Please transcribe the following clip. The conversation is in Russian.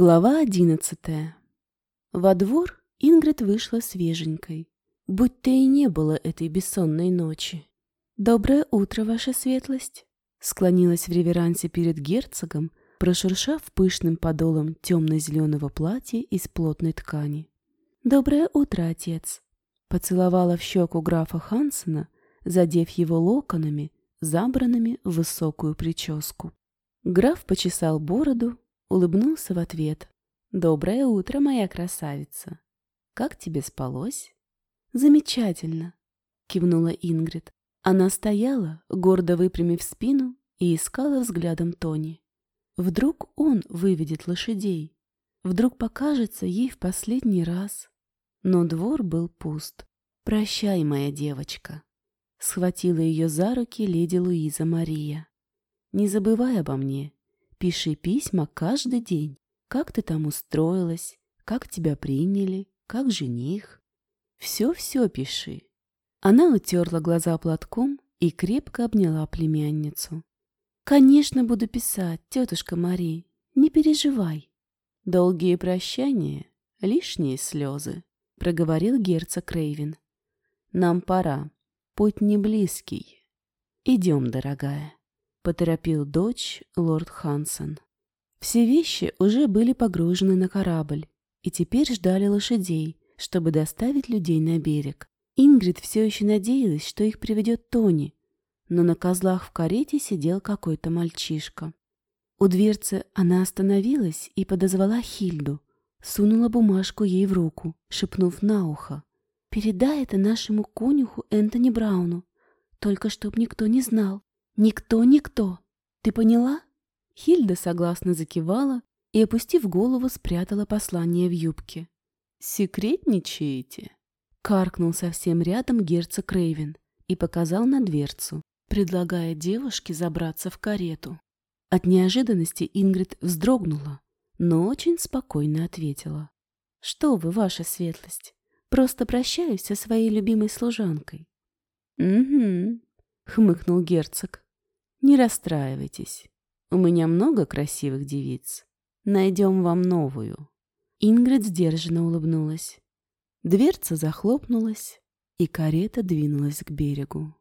Глава одиннадцатая. Во двор Ингрид вышла свеженькой, будь-то и не было этой бессонной ночи. «Доброе утро, ваша светлость!» Склонилась в реверансе перед герцогом, прошуршав пышным подолом темно-зеленого платья из плотной ткани. «Доброе утро, отец!» Поцеловала в щеку графа Хансена, задев его локонами, забранными в высокую прическу. Граф почесал бороду, улыбнулся в ответ. «Доброе утро, моя красавица! Как тебе спалось?» «Замечательно!» — кивнула Ингрид. Она стояла, гордо выпрямив спину, и искала взглядом Тони. Вдруг он выведет лошадей. Вдруг покажется ей в последний раз. Но двор был пуст. «Прощай, моя девочка!» Схватила ее за руки леди Луиза Мария. «Не забывай обо мне Пиши письма каждый день. Как ты там устроилась, как тебя приняли, как жених. Все-все пиши. Она утерла глаза платком и крепко обняла племянницу. «Конечно, буду писать, тетушка Мари, не переживай». «Долгие прощания, лишние слезы», — проговорил герцог Рейвен. «Нам пора, путь не близкий. Идем, дорогая» поторопил дочь лорд Хансон. Все вещи уже были погружены на корабль и теперь ждали лошадей, чтобы доставить людей на берег. Ингрид все еще надеялась, что их приведет Тони, но на козлах в карете сидел какой-то мальчишка. У дверцы она остановилась и подозвала Хильду, сунула бумажку ей в руку, шепнув на ухо. «Передай это нашему конюху Энтони Брауну, только чтоб никто не знал, «Никто-никто! Ты поняла?» Хильда согласно закивала и, опустив голову, спрятала послание в юбке. «Секретничаете?» Каркнул совсем рядом герцог Рейвен и показал на дверцу, предлагая девушке забраться в карету. От неожиданности Ингрид вздрогнула, но очень спокойно ответила. «Что вы, ваша светлость, просто прощаюсь со своей любимой служанкой». «Угу», — хмыкнул герцог. Не расстраивайтесь. У меня много красивых девиц. Найдем вам новую. Ингрид сдержанно улыбнулась. Дверца захлопнулась, и карета двинулась к берегу.